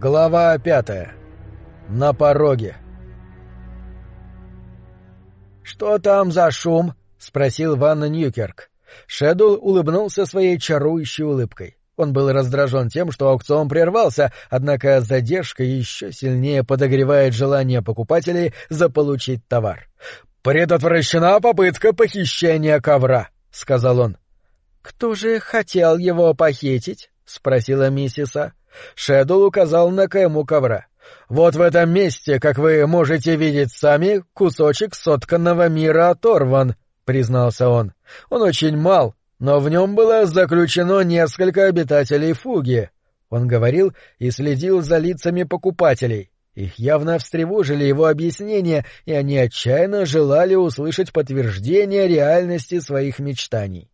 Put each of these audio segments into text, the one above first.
Глава пятая. На пороге. «Что там за шум?» — спросил Ванна Ньюкерк. Шэдул улыбнулся своей чарующей улыбкой. Он был раздражен тем, что аукцион прервался, однако задержка еще сильнее подогревает желание покупателей заполучить товар. «Предотвращена попытка похищения ковра», — сказал он. «Кто же хотел его похитить?» — спросила миссиса. Шэдул указал на кайму ковра. «Вот в этом месте, как вы можете видеть сами, кусочек сотканного мира оторван», — признался он. «Он очень мал, но в нем было заключено несколько обитателей фуги». Он говорил и следил за лицами покупателей. Их явно встревожили его объяснения, и они отчаянно желали услышать подтверждение реальности своих мечтаний.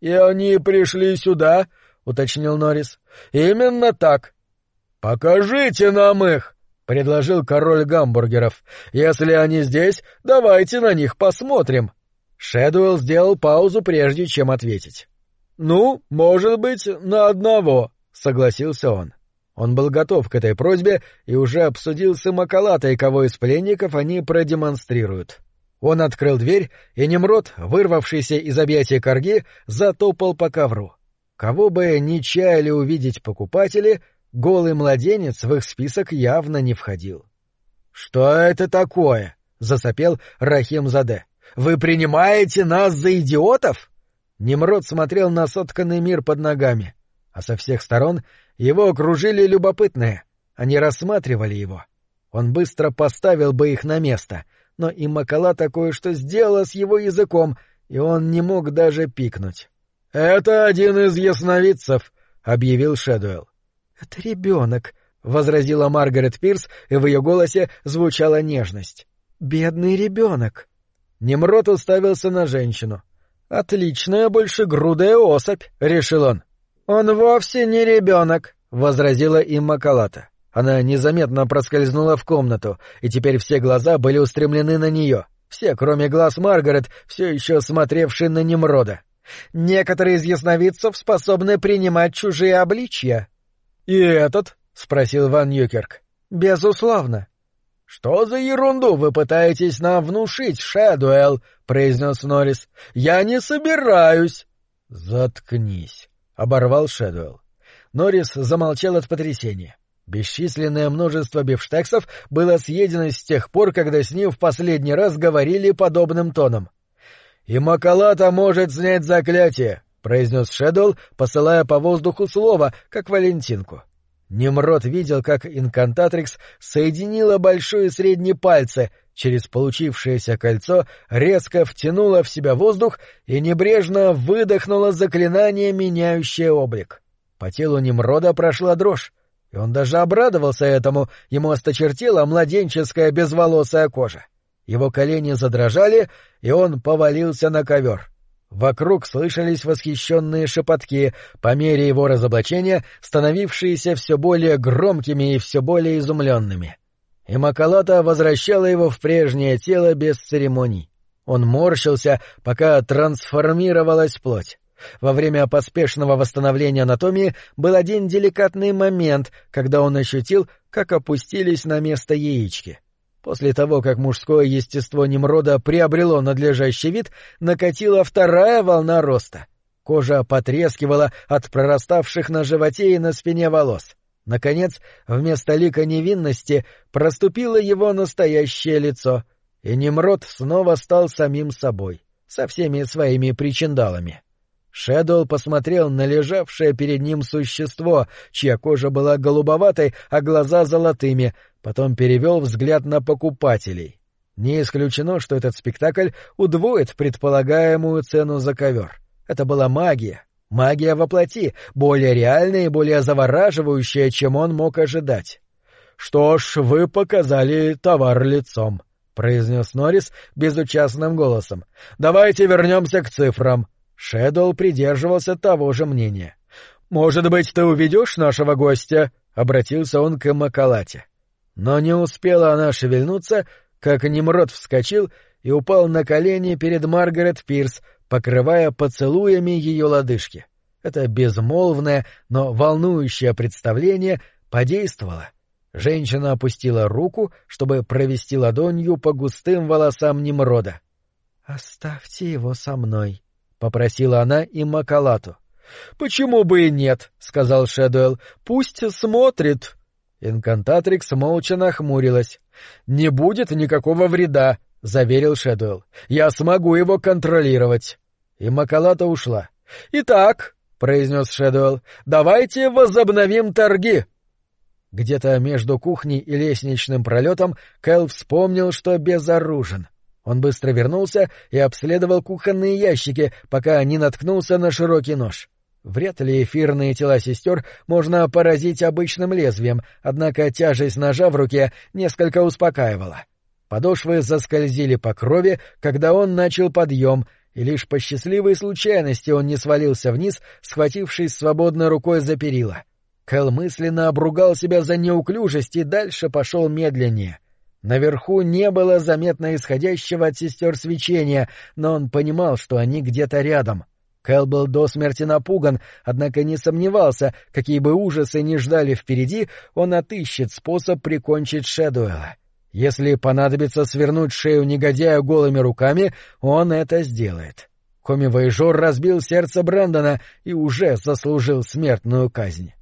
«И они пришли сюда, — уточнил Норрис. — Именно так. — Покажите нам их! — предложил король гамбургеров. — Если они здесь, давайте на них посмотрим. Шэдуэлл сделал паузу, прежде чем ответить. — Ну, может быть, на одного, — согласился он. Он был готов к этой просьбе и уже обсудил с Имакалатой, кого из пленников они продемонстрируют. Он открыл дверь, и Немрод, вырвавшийся из объятия корги, затопал по ковру. Кого бы ни чаяли увидеть покупатели, голый младенец в их список явно не входил. — Что это такое? — засопел Рахим Заде. — Вы принимаете нас за идиотов? Немрод смотрел на сотканный мир под ногами, а со всех сторон его окружили любопытные. Они рассматривали его. Он быстро поставил бы их на место, но и Макала такое что сделала с его языком, и он не мог даже пикнуть. «Это один из ясновидцев», — объявил Шэдуэлл. «Это ребенок», — возразила Маргарет Пирс, и в ее голосе звучала нежность. «Бедный ребенок». Немрод уставился на женщину. «Отличная большегрудая особь», — решил он. «Он вовсе не ребенок», — возразила им Макалата. Она незаметно проскользнула в комнату, и теперь все глаза были устремлены на нее. Все, кроме глаз Маргарет, все еще смотревшие на Немрода. Некоторые из ясновидцев способны принимать чужие обличья. — И этот? — спросил Ван Ньюкерк. — Безусловно. — Что за ерунду вы пытаетесь нам внушить, Шэдуэлл? — произнес Норрис. — Я не собираюсь. — Заткнись, — оборвал Шэдуэлл. Норрис замолчал от потрясения. Бесчисленное множество бифштексов было съедено с тех пор, когда с ним в последний раз говорили подобным тоном. — «И Макалата может снять заклятие», — произнес Шэдоу, посылая по воздуху слово, как Валентинку. Немрод видел, как инкантатрикс соединила большой и средний пальцы, через получившееся кольцо резко втянула в себя воздух и небрежно выдохнула заклинание, меняющее облик. По телу Немрода прошла дрожь, и он даже обрадовался этому, ему осточертела младенческая безволосая кожа. Его колени задрожали, и он повалился на ковер. Вокруг слышались восхищенные шепотки, по мере его разоблачения, становившиеся все более громкими и все более изумленными. И Макалата возвращала его в прежнее тело без церемоний. Он морщился, пока трансформировалась плоть. Во время поспешного восстановления анатомии был один деликатный момент, когда он ощутил, как опустились на место яички. После того, как мужское естество Немрода приобрело надлежащий вид, накатила вторая волна роста. Кожа потрескивала от прораставших на животе и на спине волос. Наконец, вместо лика невинности проступило его настоящее лицо, и Немрод снова стал самим собой, со всеми своими причиндалами. Шэдоу посмотрел на лежавшее перед ним существо, чья кожа была голубоватой, а глаза золотыми, потом перевел взгляд на покупателей. Не исключено, что этот спектакль удвоит предполагаемую цену за ковер. Это была магия. Магия воплоти, более реальная и более завораживающая, чем он мог ожидать. — Что ж, вы показали товар лицом, — произнес Норрис безучастным голосом. — Давайте вернемся к цифрам. Шэдоу придерживался того же мнения. «Может быть, ты уведешь нашего гостя?» — обратился он к Макалате. Но не успела она шевельнуться, как Немрод вскочил и упал на колени перед Маргарет Пирс, покрывая поцелуями ее лодыжки. Это безмолвное, но волнующее представление Подействовало. Женщина опустила руку, чтобы провести ладонью по густым волосам Немрода. — Оставьте его со мной, — попросила она и Макалату. — Почему бы и нет, — сказал Шэдуэлл. — Пусть смотрит. Инкантатрикс молча нахмурилась. — Не будет никакого вреда, — заверил Шэдуэлл. — Я смогу его контролировать. И Макалата ушла. — Итак, — произнес Шэдуэлл, — давайте возобновим торги. Где-то между кухней и лестничным пролетом Кэл вспомнил, что безоружен. Он быстро вернулся и обследовал кухонные ящики, пока не наткнулся на широкий нож. Вряд ли эфирные тела сестер можно поразить обычным лезвием, однако тяжесть ножа в руке несколько успокаивала. Подошвы заскользили по крови, когда он начал подъем, и лишь по счастливой случайности он не свалился вниз, схватившись свободной рукой за перила. Кэл мысленно обругал себя за неуклюжесть и дальше пошел медленнее. Наверху не было заметно исходящего от сестер свечения, но он понимал, что они где-то рядом. Кэл был до смерти напуган, однако не сомневался, какие бы ужасы ни ждали впереди, он отыщет способ прикончить Шэдуэла. Если понадобится свернуть шею негодяя голыми руками, он это сделает. Коми-воежор разбил сердце Брэндона и уже заслужил смертную казнь.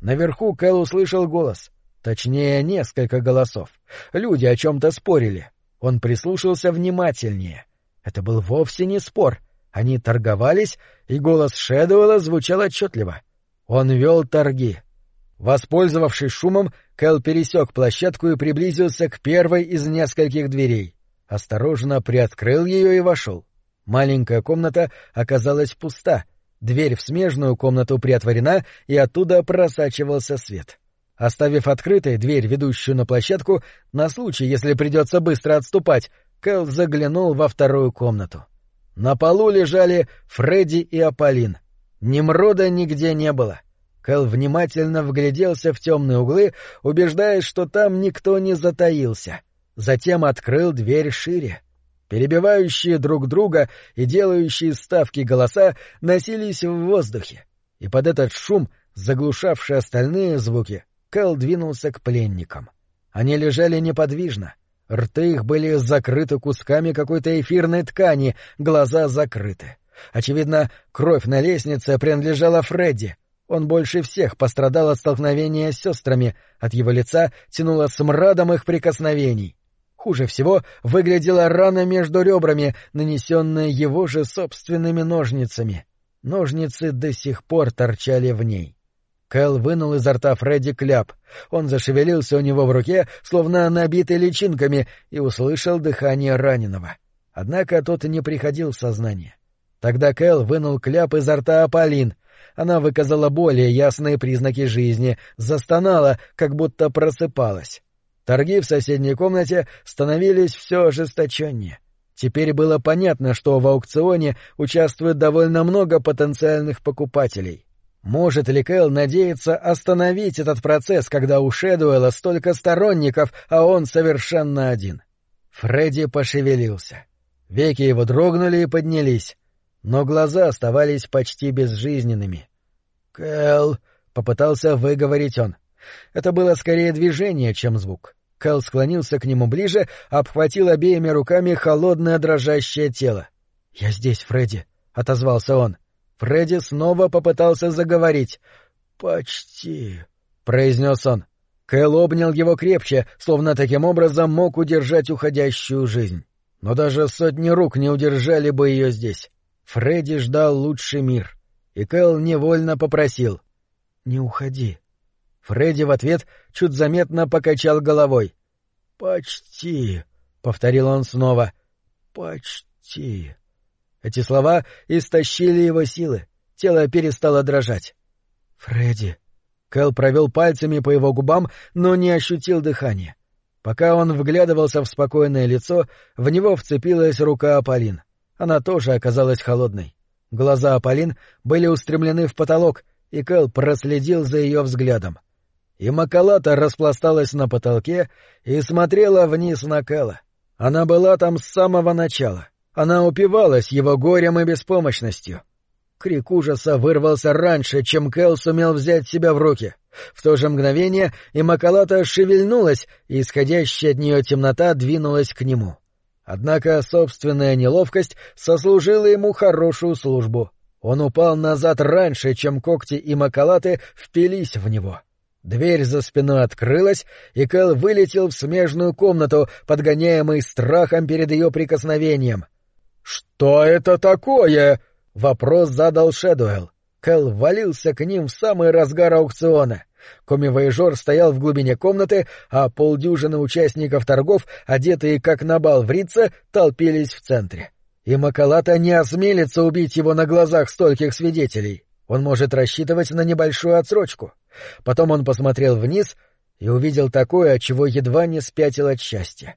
Наверху Кэл услышал голос. Точнее, несколько голосов. Люди о чем-то спорили. Он прислушался внимательнее. Это был вовсе не спор. Они торговались, и голос Шэдуэлла звучал отчетливо. Он вел торги. Воспользовавшись шумом, Кэл пересек площадку и приблизился к первой из нескольких дверей. Осторожно приоткрыл ее и вошел. Маленькая комната оказалась пуста — Дверь в смежную комнату приотворена, и оттуда просачивался свет. Оставив открытой дверь, ведущую на площадку, на случай, если придется быстро отступать, Кэл заглянул во вторую комнату. На полу лежали Фредди и Аполлин. Немрода нигде не было. Кэл внимательно вгляделся в темные углы, убеждаясь, что там никто не затаился. Затем открыл дверь шире. Перебивающие друг друга и делающие ставки голоса носились в воздухе, и под этот шум, заглушавший остальные звуки, Кэл двинулся к пленникам. Они лежали неподвижно. Рты их были закрыты кусками какой-то эфирной ткани, глаза закрыты. Очевидно, кровь на лестнице принадлежала Фредди. Он больше всех пострадал от столкновения с сестрами, от его лица тянуло смрадом их прикосновений. Хуже всего выглядела рана между ребрами, нанесенная его же собственными ножницами. Ножницы до сих пор торчали в ней. Кэл вынул изо рта Фредди кляп. Он зашевелился у него в руке, словно набитый личинками, и услышал дыхание раненого. Однако тот не приходил в сознание. Тогда Кэл вынул кляп изо рта Аполлин. Она выказала более ясные признаки жизни, застонала, как будто просыпалась. Торги в соседней комнате становились все ожесточеннее. Теперь было понятно, что в аукционе участвует довольно много потенциальных покупателей. Может ли Кэл надеяться остановить этот процесс, когда у Шэдуэла столько сторонников, а он совершенно один? Фредди пошевелился. Веки его дрогнули и поднялись, но глаза оставались почти безжизненными. «Кэл», — попытался выговорить он. Это было скорее движение, чем звук. Кэл склонился к нему ближе, обхватил обеими руками холодное дрожащее тело. — Я здесь, Фредди, — отозвался он. Фредди снова попытался заговорить. — Почти, — произнес он. Кэл обнял его крепче, словно таким образом мог удержать уходящую жизнь. Но даже сотни рук не удержали бы ее здесь. Фредди ждал лучший мир. И Кэл невольно попросил. — Не уходи. Фредди в ответ чуть заметно покачал головой. «Почти», — повторил он снова. «Почти». Эти слова истощили его силы. Тело перестало дрожать. «Фредди». Кэл провел пальцами по его губам, но не ощутил дыхания. Пока он вглядывался в спокойное лицо, в него вцепилась рука Аполлин. Она тоже оказалась холодной. Глаза Аполлин были устремлены в потолок, и Кэл проследил за ее взглядом и Макалата распласталась на потолке и смотрела вниз на Кэла. Она была там с самого начала. Она упивалась его горем и беспомощностью. Крик ужаса вырвался раньше, чем Кэл сумел взять себя в руки. В то же мгновение Имакалата шевельнулась, и исходящая от нее темнота двинулась к нему. Однако собственная неловкость сослужила ему хорошую службу. Он упал назад раньше, чем когти и макалаты впились в него. Дверь за спиной открылась, и Кэл вылетел в смежную комнату, подгоняемый страхом перед ее прикосновением. «Что это такое?» — вопрос задал Шэдуэлл. Кэл валился к ним в самый разгар аукциона. Коми-воежор стоял в глубине комнаты, а полдюжины участников торгов, одетые как на бал в Рице, толпились в центре. И Макалата не осмелится убить его на глазах стольких свидетелей. Он может рассчитывать на небольшую отсрочку. Потом он посмотрел вниз и увидел такое, от чего едва не спятил от счастья.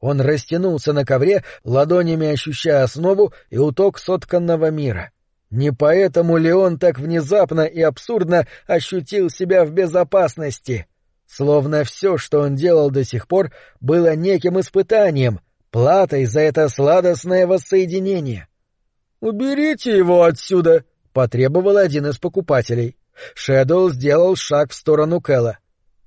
Он растянулся на ковре, ладонями ощущая основу и уток сотканного мира. Не поэтому ли он так внезапно и абсурдно ощутил себя в безопасности? Словно все, что он делал до сих пор, было неким испытанием, платой за это сладостное воссоединение. «Уберите его отсюда!» — потребовал один из покупателей. Шэдоу сделал шаг в сторону Кэлла.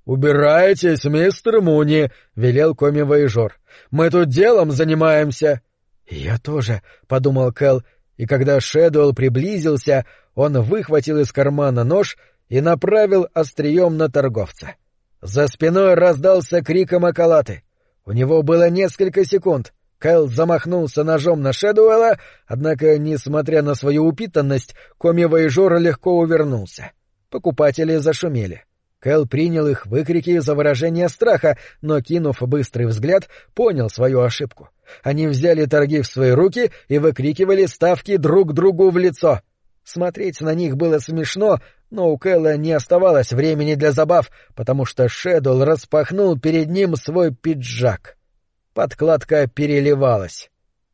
«Убирайтесь, мистер Муни!» — велел коми-воежор. «Мы тут делом занимаемся!» «Я тоже», — подумал Кэл, и когда Шэдуэлл приблизился, он выхватил из кармана нож и направил острием на торговца. За спиной раздался крик Макалаты. У него было несколько секунд. Кэл замахнулся ножом на Шэдуэлла, однако, несмотря на свою упитанность, коми-воежор легко увернулся. Покупатели зашумели. Кэл принял их выкрики за выражение страха, но, кинув быстрый взгляд, понял свою ошибку. Они взяли торги в свои руки и выкрикивали ставки друг другу в лицо. Смотреть на них было смешно, но у Кэлла не оставалось времени для забав, потому что Шэдул распахнул перед ним свой пиджак. Подкладка переливалась.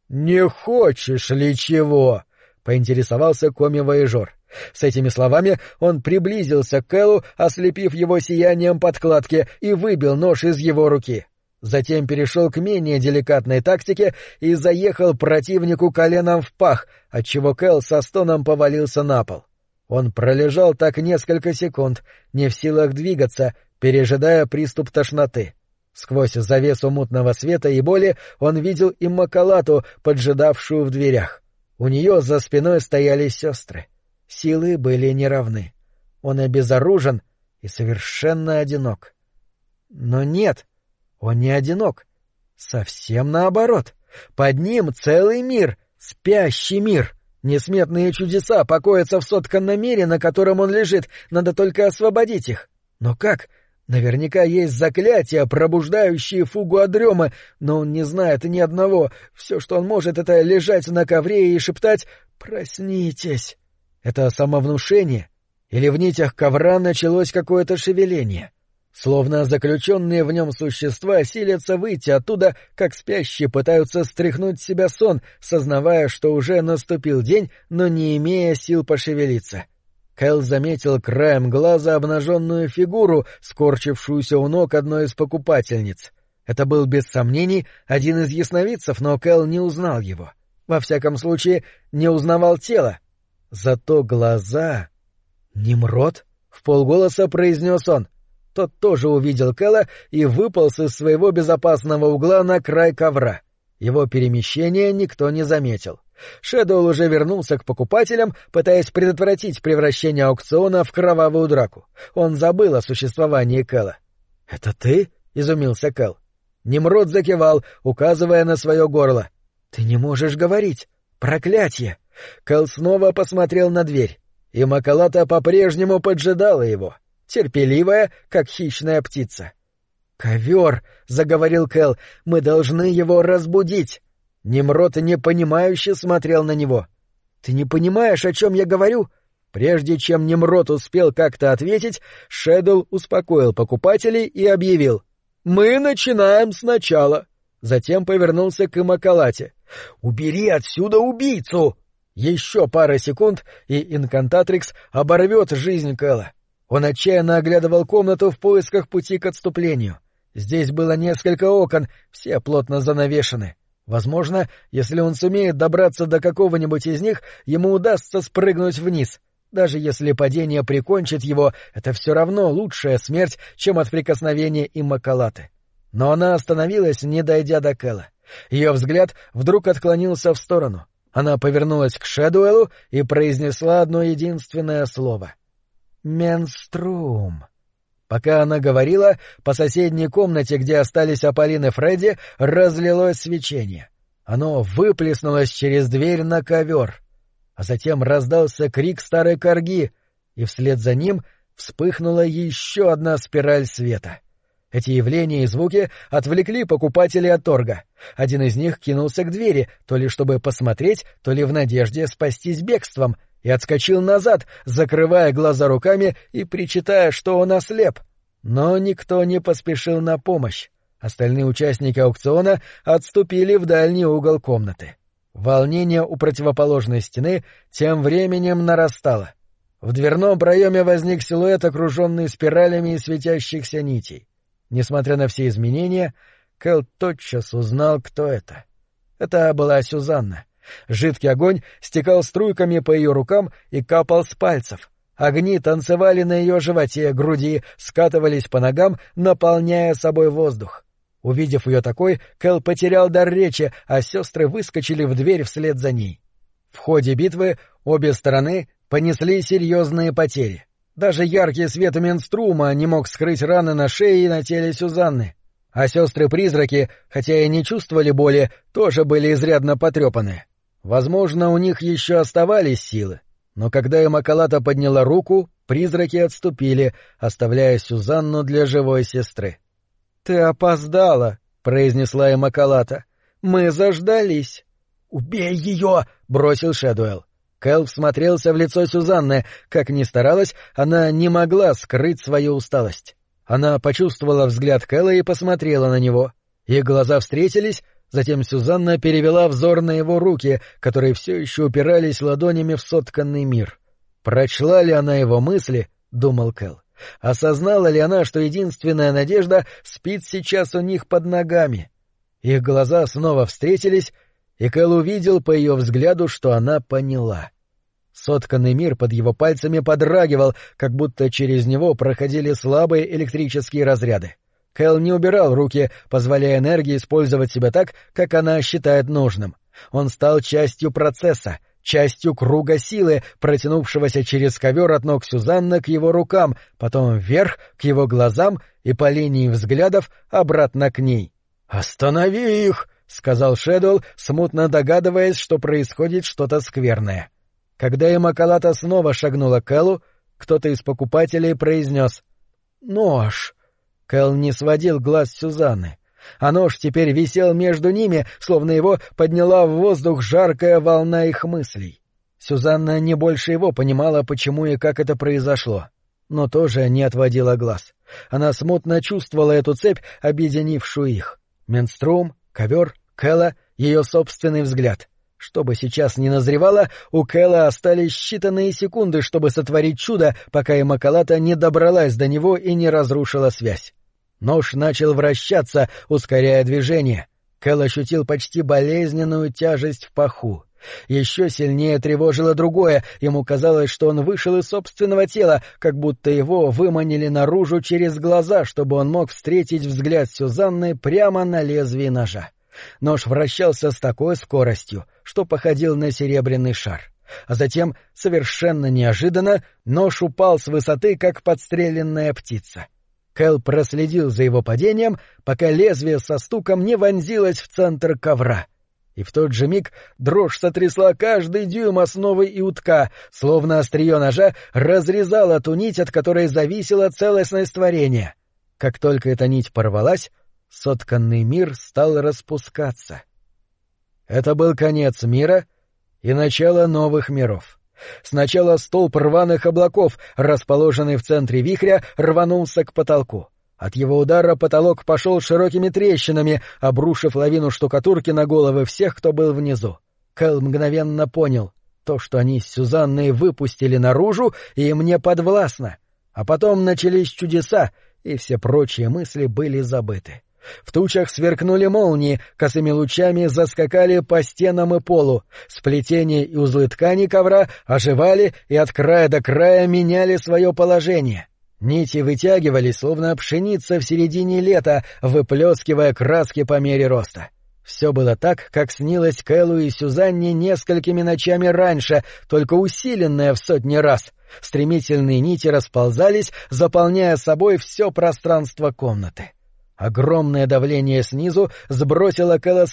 «Не хочешь ли чего?» — поинтересовался коми-воежор. С этими словами он приблизился к Кэллу, ослепив его сиянием подкладки, и выбил нож из его руки. Затем перешел к менее деликатной тактике и заехал противнику коленом в пах, отчего Кэл со стоном повалился на пол. Он пролежал так несколько секунд, не в силах двигаться, пережидая приступ тошноты. Сквозь завесу мутного света и боли он видел и Макалату, поджидавшую в дверях. У нее за спиной стояли сестры. Силы были неравны. Он обезоружен и совершенно одинок. Но нет, он не одинок. Совсем наоборот. Под ним целый мир, спящий мир. Несметные чудеса покоятся в сотканном мире, на котором он лежит, надо только освободить их. Но как? Наверняка есть заклятия, пробуждающие фугу от но он не знает ни одного. Все, что он может, это лежать на ковре и шептать «Проснитесь». Это самовнушение? Или в нитях ковра началось какое-то шевеление? Словно заключенные в нем существа силятся выйти оттуда, как спящие пытаются стряхнуть с себя сон, сознавая, что уже наступил день, но не имея сил пошевелиться. Кэл заметил краем глаза обнаженную фигуру, скорчившуюся у ног одной из покупательниц. Это был, без сомнений, один из ясновидцев, но Кэл не узнал его. Во всяком случае, не узнавал тело, Зато глаза... «Немрод?» — в полголоса произнес он. Тот тоже увидел Кэла и выполз из своего безопасного угла на край ковра. Его перемещение никто не заметил. Шэдоу уже вернулся к покупателям, пытаясь предотвратить превращение аукциона в кровавую драку. Он забыл о существовании Кэла. «Это ты?» — изумился Кэл. Немрод закивал, указывая на свое горло. «Ты не можешь говорить. Проклятье!» Кэл снова посмотрел на дверь, и Макалата по-прежнему поджидала его, терпеливая, как хищная птица. «Ковер!» — заговорил Кэл. «Мы должны его разбудить!» Немрод непонимающе смотрел на него. «Ты не понимаешь, о чем я говорю?» Прежде чем Немрод успел как-то ответить, Шэдл успокоил покупателей и объявил. «Мы начинаем сначала». Затем повернулся к Имакалате. «Убери отсюда убийцу!» Еще пара секунд, и инкантатрикс оборвет жизнь Кэлла. Он отчаянно оглядывал комнату в поисках пути к отступлению. Здесь было несколько окон, все плотно занавешены. Возможно, если он сумеет добраться до какого-нибудь из них, ему удастся спрыгнуть вниз. Даже если падение прикончит его, это все равно лучшая смерть, чем от прикосновения иммакалаты. Но она остановилась, не дойдя до Кэлла. Ее взгляд вдруг отклонился в сторону. Она повернулась к Шэдуэлу и произнесла одно единственное слово. «Менструм». Пока она говорила, по соседней комнате, где остались Аполлин и Фредди, разлилось свечение. Оно выплеснулось через дверь на ковер. А затем раздался крик старой корги, и вслед за ним вспыхнула еще одна спираль света. Эти явления и звуки отвлекли покупателей от торга. Один из них кинулся к двери, то ли чтобы посмотреть, то ли в надежде спастись бегством, и отскочил назад, закрывая глаза руками и причитая, что он ослеп. Но никто не поспешил на помощь. Остальные участники аукциона отступили в дальний угол комнаты. Волнение у противоположной стены тем временем нарастало. В дверном проеме возник силуэт, окруженный спиралями и светящихся нитей. Несмотря на все изменения, Кэл тотчас узнал, кто это. Это была Сюзанна. Жидкий огонь стекал струйками по ее рукам и капал с пальцев. Огни танцевали на ее животе, груди, скатывались по ногам, наполняя собой воздух. Увидев ее такой, Кэл потерял дар речи, а сестры выскочили в дверь вслед за ней. В ходе битвы обе стороны понесли серьезные потери. Даже яркий свет Менструма не мог скрыть раны на шее и на теле Сюзанны. А сестры-призраки, хотя и не чувствовали боли, тоже были изрядно потрепаны. Возможно, у них еще оставались силы, но когда Имакалата подняла руку, призраки отступили, оставляя Сюзанну для живой сестры. «Ты опоздала», — произнесла Эмакалата. «Мы заждались». «Убей ее!» — бросил Шэдуэлл. Кэл всмотрелся в лицо Сюзанны. Как ни старалась, она не могла скрыть свою усталость. Она почувствовала взгляд Кэла и посмотрела на него. Их глаза встретились, затем Сюзанна перевела взор на его руки, которые все еще упирались ладонями в сотканный мир. Прочла ли она его мысли, — думал Кэл. Осознала ли она, что единственная надежда спит сейчас у них под ногами? Их глаза снова встретились, и Кэл увидел по ее взгляду, что она поняла. Сотканный мир под его пальцами подрагивал, как будто через него проходили слабые электрические разряды. Кэл не убирал руки, позволяя энергии использовать себя так, как она считает нужным. Он стал частью процесса, частью круга силы, протянувшегося через ковер от ног Сюзанна к его рукам, потом вверх, к его глазам и по линии взглядов обратно к ней. «Останови их!» — сказал Шэдуэлл, смутно догадываясь, что происходит что-то скверное. Когда Имакалата снова шагнула к Эллу, кто-то из покупателей произнес «Нож». Кэл не сводил глаз Сюзанны а нож теперь висел между ними, словно его подняла в воздух жаркая волна их мыслей. Сюзанна не больше его понимала, почему и как это произошло, но тоже не отводила глаз. Она смутно чувствовала эту цепь, объединившую их. Менструм, ковер, Кэлла, ее собственный взгляд. Что бы сейчас ни назревало, у Кэлла остались считанные секунды, чтобы сотворить чудо, пока и Макалата не добралась до него и не разрушила связь. Нож начал вращаться, ускоряя движение. Кэл ощутил почти болезненную тяжесть в паху. Еще сильнее тревожило другое, ему казалось, что он вышел из собственного тела, как будто его выманили наружу через глаза, чтобы он мог встретить взгляд Сюзанны прямо на лезвие ножа. Нож вращался с такой скоростью, что походил на серебряный шар. А затем, совершенно неожиданно, нож упал с высоты, как подстреленная птица. Кэл проследил за его падением, пока лезвие со стуком не вонзилось в центр ковра. И в тот же миг дрожь сотрясла каждый дюйм основы и утка, словно острие ножа разрезало ту нить, от которой зависела целостность творения. Как только эта нить порвалась, сотканный мир стал распускаться. Это был конец мира и начало новых миров. Сначала столб рваных облаков, расположенный в центре вихря, рванулся к потолку. От его удара потолок пошел широкими трещинами, обрушив лавину штукатурки на головы всех, кто был внизу. Кэл мгновенно понял — то, что они с Сюзанной выпустили наружу, и мне подвластно. А потом начались чудеса, и все прочие мысли были забыты. В тучах сверкнули молнии, косыми лучами заскакали по стенам и полу. Сплетения и узлы ткани ковра оживали и от края до края меняли свое положение. Нити вытягивались, словно пшеница в середине лета, выплескивая краски по мере роста. Все было так, как снилось Кэллу и Сюзанне несколькими ночами раньше, только усиленное в сотни раз. Стремительные нити расползались, заполняя собой все пространство комнаты. Огромное давление снизу сбросило Кэлла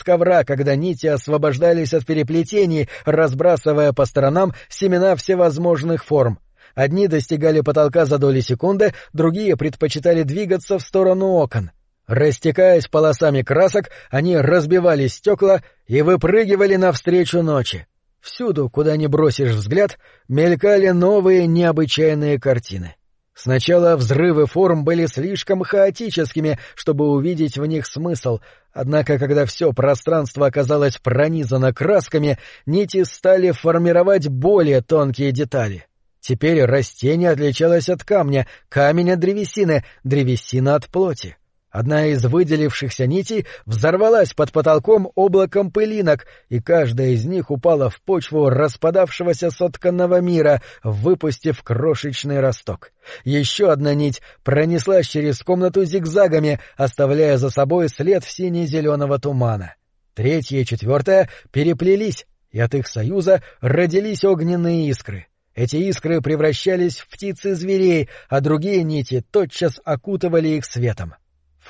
когда нити освобождались от переплетений, разбрасывая по сторонам семена всевозможных форм. Одни достигали потолка за доли секунды, другие предпочитали двигаться в сторону окон — Растекаясь полосами красок, они разбивали стекла и выпрыгивали навстречу ночи. Всюду, куда ни бросишь взгляд, мелькали новые необычайные картины. Сначала взрывы форм были слишком хаотическими, чтобы увидеть в них смысл, однако когда все пространство оказалось пронизано красками, нити стали формировать более тонкие детали. Теперь растение отличалось от камня, камень от древесины, древесина от плоти. Одна из выделившихся нитей взорвалась под потолком облаком пылинок, и каждая из них упала в почву распадавшегося сотканного мира, выпустив крошечный росток. Еще одна нить пронеслась через комнату зигзагами, оставляя за собой след сине-зеленого тумана. Третья и четвертая переплелись, и от их союза родились огненные искры. Эти искры превращались в птицы зверей, а другие нити тотчас окутывали их светом.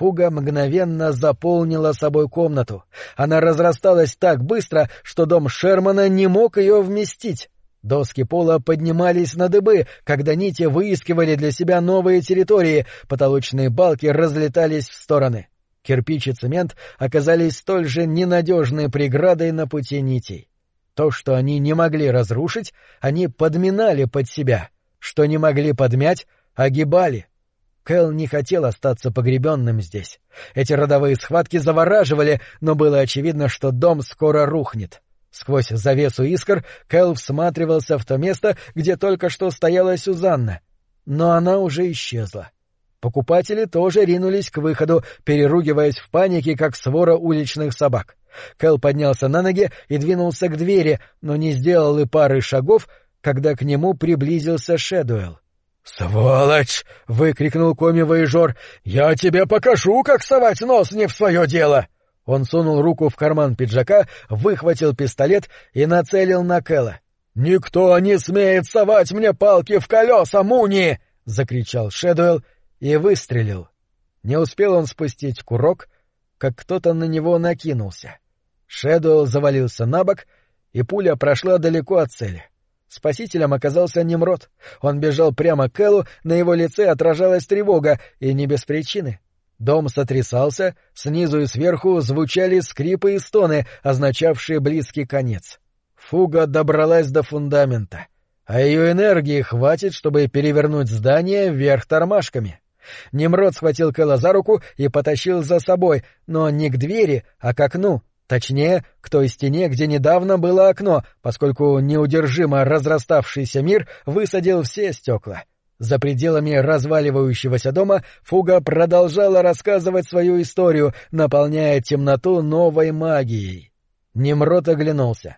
Фуга мгновенно заполнила собой комнату. Она разрасталась так быстро, что дом Шермана не мог ее вместить. Доски пола поднимались на дыбы, когда нити выискивали для себя новые территории, потолочные балки разлетались в стороны. Кирпич и цемент оказались столь же ненадежной преградой на пути нитей. То, что они не могли разрушить, они подминали под себя. Что не могли подмять, огибали. Кэл не хотел остаться погребенным здесь. Эти родовые схватки завораживали, но было очевидно, что дом скоро рухнет. Сквозь завесу искр Кэл всматривался в то место, где только что стояла Сюзанна. Но она уже исчезла. Покупатели тоже ринулись к выходу, переругиваясь в панике, как свора уличных собак. Кэл поднялся на ноги и двинулся к двери, но не сделал и пары шагов, когда к нему приблизился Шэдуэлл. «Сволочь!» — выкрикнул коми-воежор. «Я тебе покажу, как совать нос не в свое дело!» Он сунул руку в карман пиджака, выхватил пистолет и нацелил на Кэлла. «Никто не смеет совать мне палки в колеса, Муни!» — закричал Шэдуэлл и выстрелил. Не успел он спустить курок, как кто-то на него накинулся. Шэдуэлл завалился на бок, и пуля прошла далеко от цели. Спасителем оказался Немрод. Он бежал прямо к Эллу, на его лице отражалась тревога, и не без причины. Дом сотрясался, снизу и сверху звучали скрипы и стоны, означавшие близкий конец. Фуга добралась до фундамента, а ее энергии хватит, чтобы перевернуть здание вверх тормашками. Немрод схватил Кэлла за руку и потащил за собой, но не к двери, а к окну, Точнее, к той стене, где недавно было окно, поскольку неудержимо разраставшийся мир высадил все стекла. За пределами разваливающегося дома Фуга продолжала рассказывать свою историю, наполняя темноту новой магией. Немрод оглянулся.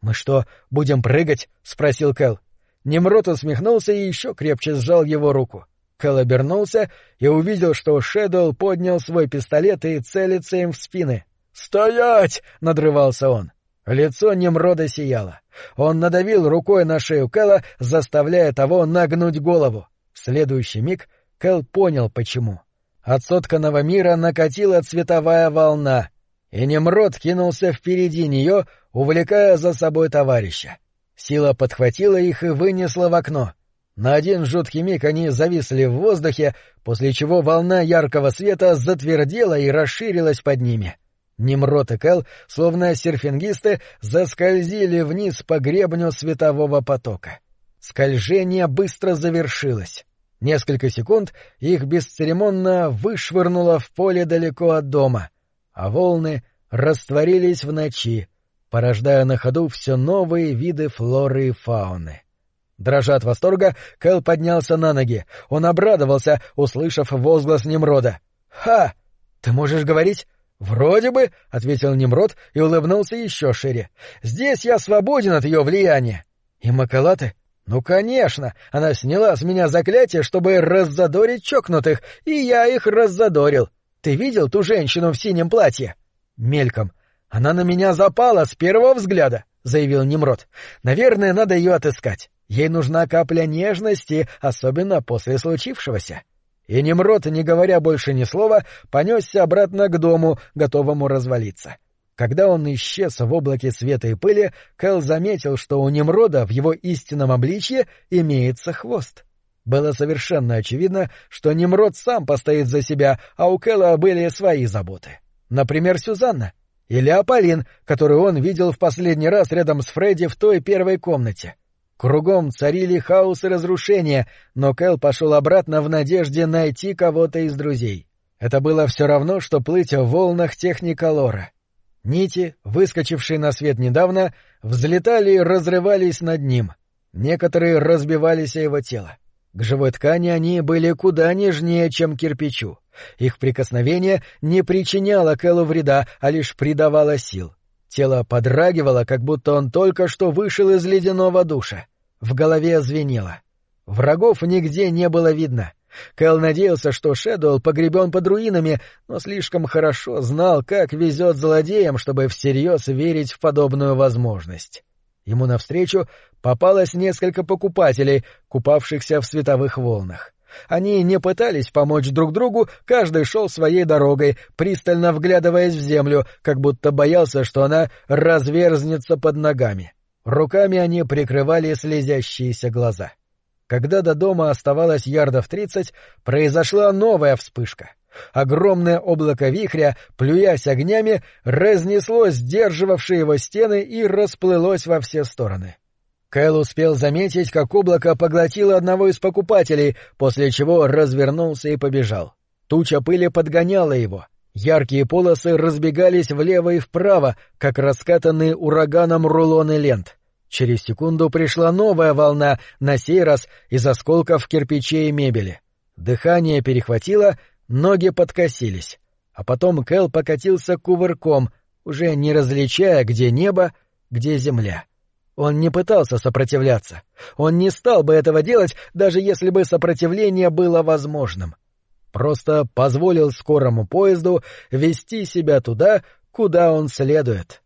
«Мы что, будем прыгать?» — спросил Кэл. Немрод усмехнулся и еще крепче сжал его руку. Кэл обернулся и увидел, что Шэдоу поднял свой пистолет и целится им в спины. «Стоять!» — надрывался он. Лицо Немрода сияло. Он надавил рукой на шею Кэла, заставляя того нагнуть голову. В следующий миг Кэл понял, почему. От сотканного мира накатила цветовая волна, и Немрод кинулся впереди нее, увлекая за собой товарища. Сила подхватила их и вынесла в окно. На один жуткий миг они зависли в воздухе, после чего волна яркого света затвердела и расширилась под ними. — Немрод и Кэл, словно серфингисты, заскользили вниз по гребню светового потока. Скольжение быстро завершилось. Несколько секунд их бесцеремонно вышвырнуло в поле далеко от дома, а волны растворились в ночи, порождая на ходу все новые виды флоры и фауны. Дрожа от восторга, Кэл поднялся на ноги. Он обрадовался, услышав возглас Немрода. «Ха! Ты можешь говорить? Вроде бы, ответил Немрод и улыбнулся еще шире. Здесь я свободен от ее влияния. И Макалаты? Ну, конечно, она сняла с меня заклятие, чтобы раззадорить чокнутых, и я их раззадорил. Ты видел ту женщину в синем платье? Мельком. Она на меня запала с первого взгляда, заявил Немрод. Наверное, надо ее отыскать. Ей нужна капля нежности, особенно после случившегося. И Немрод, не говоря больше ни слова, понесся обратно к дому, готовому развалиться. Когда он исчез в облаке света и пыли, Кэл заметил, что у Немрода в его истинном обличье имеется хвост. Было совершенно очевидно, что Немрод сам постоит за себя, а у Кэла были свои заботы. Например, Сюзанна. Или Аполлин, которую он видел в последний раз рядом с Фредди в той первой комнате. Кругом царили хаос и разрушение, но Кэл пошел обратно в надежде найти кого-то из друзей. Это было все равно, что плыть в волнах техниколора. Нити, выскочившие на свет недавно, взлетали и разрывались над ним. Некоторые разбивались о его тело. К живой ткани они были куда нежнее, чем кирпичу. Их прикосновение не причиняло Кэллу вреда, а лишь придавало сил. Тело подрагивало, как будто он только что вышел из ледяного душа. В голове звенело. Врагов нигде не было видно. Кэл надеялся, что Шэдуэлл погребен под руинами, но слишком хорошо знал, как везет злодеям, чтобы всерьез верить в подобную возможность. Ему навстречу попалось несколько покупателей, купавшихся в световых волнах. Они не пытались помочь друг другу, каждый шел своей дорогой, пристально вглядываясь в землю, как будто боялся, что она разверзнется под ногами. Руками они прикрывали слезящиеся глаза. Когда до дома оставалось ярдов тридцать, произошла новая вспышка. Огромное облако вихря, плюясь огнями, разнесло сдерживавшие его стены и расплылось во все стороны. Кэл успел заметить, как облако поглотило одного из покупателей, после чего развернулся и побежал. Туча пыли подгоняла его. Яркие полосы разбегались влево и вправо, как раскатанные ураганом рулоны лент. Через секунду пришла новая волна, на сей раз из осколков кирпичей и мебели. Дыхание перехватило, ноги подкосились. А потом Кэл покатился кувырком, уже не различая, где небо, где земля. Он не пытался сопротивляться. Он не стал бы этого делать, даже если бы сопротивление было возможным. Просто позволил скорому поезду вести себя туда, куда он следует. —